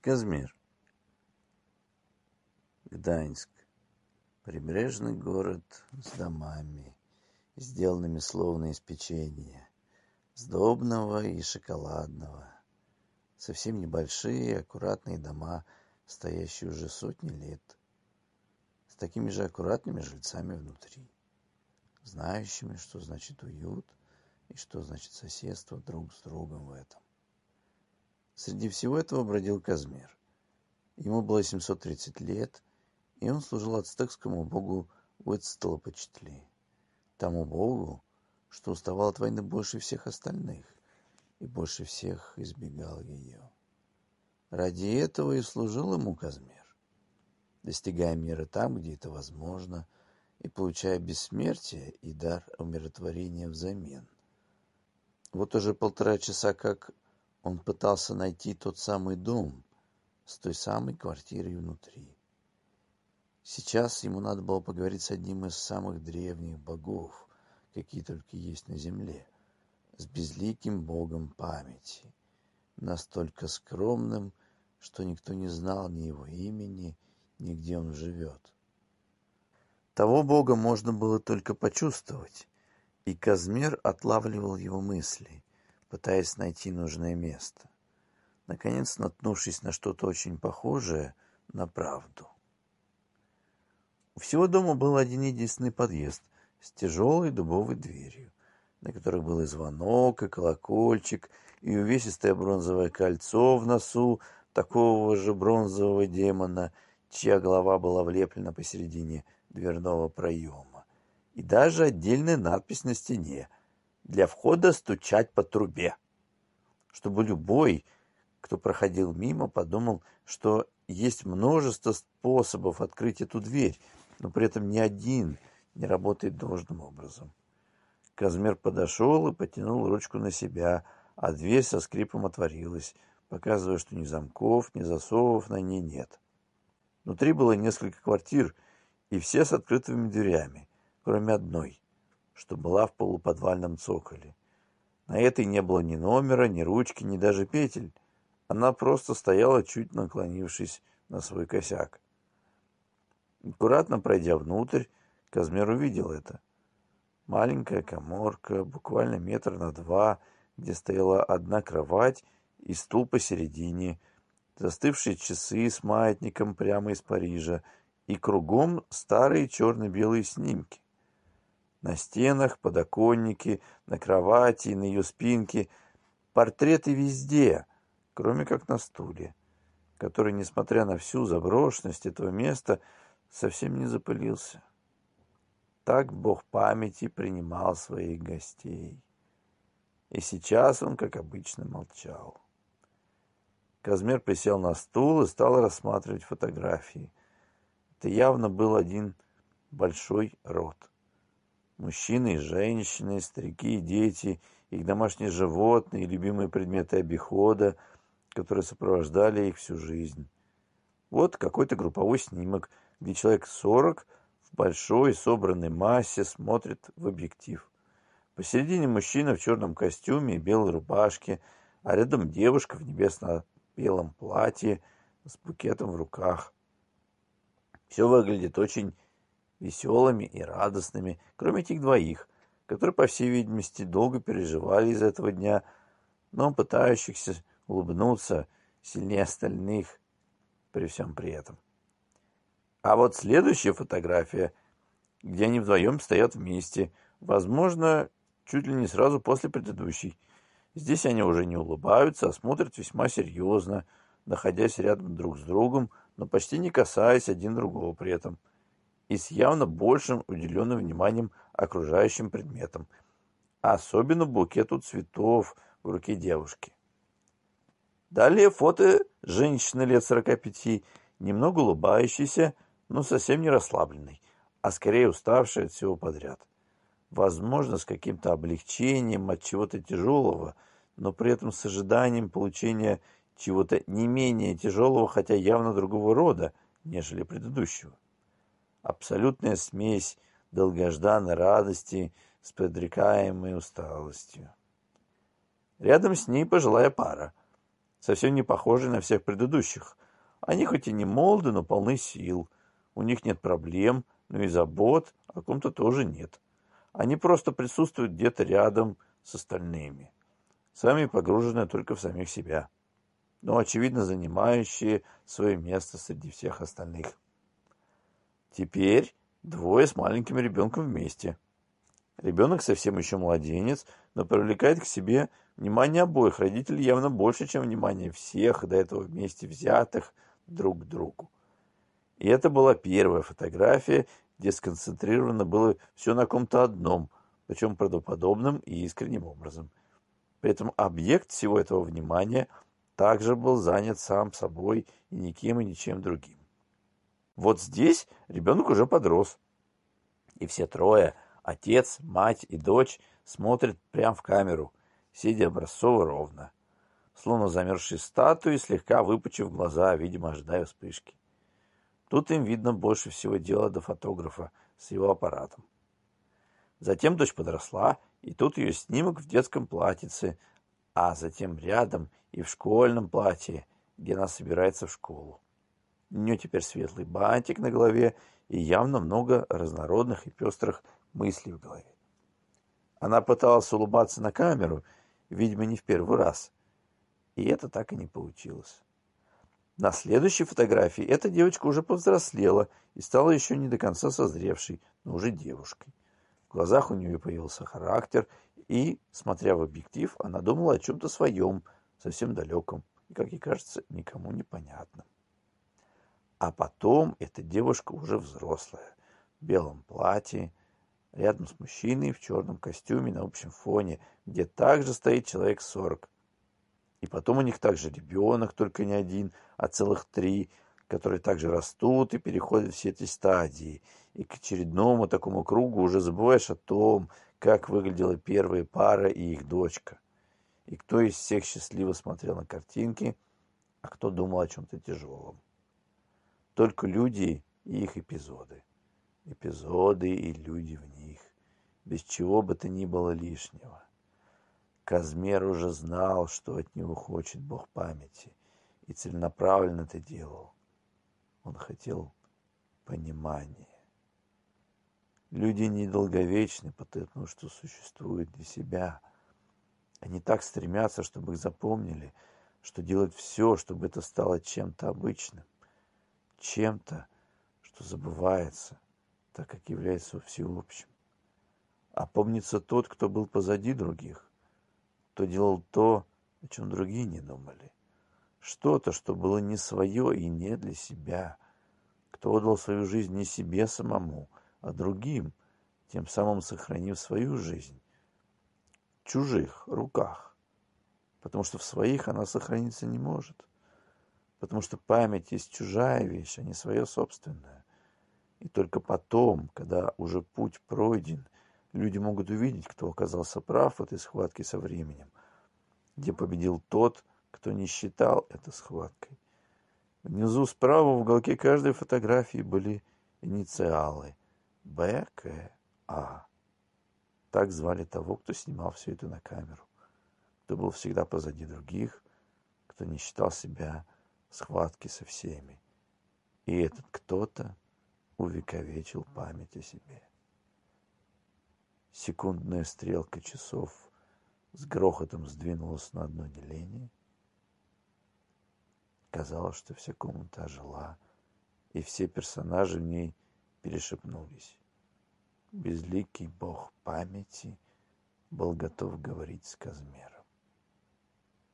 Казмир. Гданьск. Прибрежный город с домами, сделанными словно из печенья, сдобного и шоколадного. Совсем небольшие, аккуратные дома, стоящие уже сотни лет, с такими же аккуратными жильцами внутри, знающими, что значит уют и что значит соседство друг с другом в этом. Среди всего этого бродил Казмир. Ему было 730 лет, и он служил ацтекскому богу Уэцтлопочтли, тому богу, что уставал от войны больше всех остальных и больше всех избегал ее. Ради этого и служил ему Казмир, достигая мира там, где это возможно, и получая бессмертие и дар умиротворения взамен. Вот уже полтора часа как он пытался найти тот самый дом с той самой квартирой внутри. Сейчас ему надо было поговорить с одним из самых древних богов, какие только есть на земле, с безликим богом памяти, настолько скромным, что никто не знал ни его имени, ни где он живет. Того бога можно было только почувствовать, и Казмир отлавливал его мысли, пытаясь найти нужное место, наконец наткнувшись на что-то очень похожее на правду. У всего дома был один единственный подъезд с тяжелой дубовой дверью, на которой был и звонок, и колокольчик, и увесистое бронзовое кольцо в носу такого же бронзового демона, чья голова была влеплена посередине дверного проема, и даже отдельная надпись на стене «Для входа стучать по трубе», чтобы любой, кто проходил мимо, подумал, что есть множество способов открыть эту дверь, но при этом ни один не работает должным образом. Казмер подошел и потянул ручку на себя, а дверь со скрипом отворилась, показывая, что ни замков, ни засовов на ней нет. Внутри было несколько квартир, и все с открытыми дверями, кроме одной, что была в полуподвальном цоколе. На этой не было ни номера, ни ручки, ни даже петель. Она просто стояла, чуть наклонившись на свой косяк. Аккуратно пройдя внутрь, Казмер увидел это. Маленькая коморка, буквально метр на два, где стояла одна кровать и стул посередине, застывшие часы с маятником прямо из Парижа и кругом старые черно-белые снимки. На стенах, подоконнике, на кровати и на ее спинке портреты везде, кроме как на стуле, который, несмотря на всю заброшенность этого места, совсем не запылился. Так бог памяти принимал своих гостей. И сейчас он, как обычно, молчал. Казмер присел на стул и стал рассматривать фотографии. Это явно был один большой род. Мужчины и женщины, старики и дети, их домашние животные, любимые предметы обихода, которые сопровождали их всю жизнь. Вот какой-то групповой снимок – где человек сорок в большой собранной массе смотрит в объектив. Посередине мужчина в черном костюме и белой рубашке, а рядом девушка в небесно-белом платье с букетом в руках. Все выглядит очень веселыми и радостными, кроме этих двоих, которые, по всей видимости, долго переживали из этого дня, но пытающихся улыбнуться сильнее остальных при всем при этом. А вот следующая фотография, где они вдвоем стоят вместе, возможно, чуть ли не сразу после предыдущей. Здесь они уже не улыбаются, а смотрят весьма серьезно, находясь рядом друг с другом, но почти не касаясь один другого при этом, и с явно большим уделенным вниманием окружающим предметам, особенно букету цветов в руке девушки. Далее фото женщины лет 45, немного улыбающейся, но совсем не расслабленный, а скорее уставший от всего подряд. Возможно, с каким-то облегчением от чего-то тяжелого, но при этом с ожиданием получения чего-то не менее тяжелого, хотя явно другого рода, нежели предыдущего. Абсолютная смесь долгожданной радости с предрекаемой усталостью. Рядом с ней пожилая пара. совсем не похожие на всех предыдущих. Они хоть и не молоды, но полны сил. У них нет проблем, но и забот о ком-то тоже нет. Они просто присутствуют где-то рядом с остальными, сами погружены только в самих себя, но, очевидно, занимающие свое место среди всех остальных. Теперь двое с маленьким ребенком вместе. Ребенок совсем еще младенец, но привлекает к себе внимание обоих родителей явно больше, чем внимание всех до этого вместе взятых друг к другу. И это была первая фотография, где сконцентрировано было все на ком-то одном, причем правдоподобным и искренним образом. При этом объект всего этого внимания также был занят сам собой и никем и ничем другим. Вот здесь ребенок уже подрос. И все трое, отец, мать и дочь, смотрят прямо в камеру, сидя образцово ровно, словно замерзшие статуи, слегка выпучив глаза, видимо, ожидая вспышки. Тут им видно больше всего дела до фотографа с его аппаратом. Затем дочь подросла, и тут ее снимок в детском платьице, а затем рядом и в школьном платье, где она собирается в школу. У нее теперь светлый бантик на голове и явно много разнородных и пестрых мыслей в голове. Она пыталась улыбаться на камеру, видимо, не в первый раз, и это так и не получилось. На следующей фотографии эта девочка уже повзрослела и стала еще не до конца созревшей, но уже девушкой. В глазах у нее появился характер, и, смотря в объектив, она думала о чем-то своем, совсем далеком и, как ей кажется, никому непонятном. А потом эта девушка уже взрослая, в белом платье, рядом с мужчиной в черном костюме на общем фоне, где также стоит человек сорок. И потом у них также ребенок, только не один, а целых три, которые также растут и переходят все эти стадии. И к очередному такому кругу уже забываешь о том, как выглядела первая пара и их дочка. И кто из всех счастливо смотрел на картинки, а кто думал о чем-то тяжелом. Только люди и их эпизоды. Эпизоды и люди в них. Без чего бы то ни было лишнего. Казмер уже знал, что от него хочет Бог памяти, и целенаправленно это делал. Он хотел понимания. Люди недолговечны, потому что существуют для себя. Они так стремятся, чтобы их запомнили, что делают все, чтобы это стало чем-то обычным, чем-то, что забывается, так как является всеобщим. А помнится тот, кто был позади других, кто делал то, о чем другие не думали. Что-то, что было не свое и не для себя. Кто отдал свою жизнь не себе самому, а другим, тем самым сохранив свою жизнь в чужих руках. Потому что в своих она сохраниться не может. Потому что память есть чужая вещь, а не свое собственное. И только потом, когда уже путь пройден – Люди могут увидеть, кто оказался прав в этой схватке со временем, где победил тот, кто не считал это схваткой. Внизу справа в уголке каждой фотографии были инициалы Б, К, А. Так звали того, кто снимал все это на камеру, кто был всегда позади других, кто не считал себя в схватке со всеми. И этот кто-то увековечил память о себе. Секундная стрелка часов с грохотом сдвинулась на одно деление. Казалось, что вся комната ожила, и все персонажи в ней перешепнулись. Безликий бог памяти был готов говорить с Казмером.